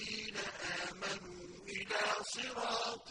الَّذِينَ آمَنُوا إِلَىٰ صِرَاطٍ